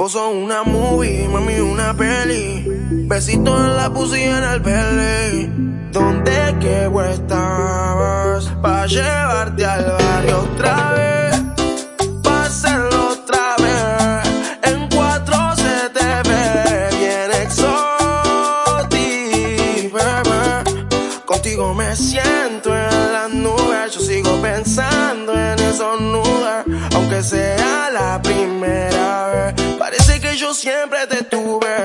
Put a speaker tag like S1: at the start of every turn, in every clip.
S1: Poso una movie, mami, una peli. Besito en la pussy en el belly. ¿Dónde que estabas? Pa' llevarte al barrio otra vez. Pa' hacerlo otra vez. En cuatro se te ve bien exótico. Contigo me siento en las nubes. Yo sigo pensando en esos nubes. Aunque sea la primera vez. Parece que yo siempre te tuve.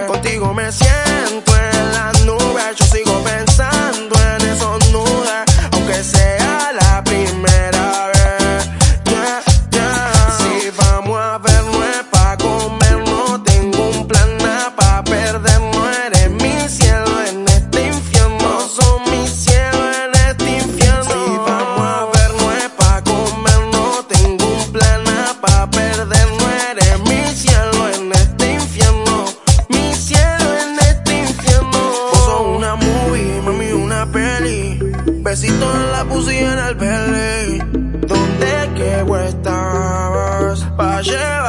S1: la puse en el belly. ¿Dónde que estabas? Pa' llevar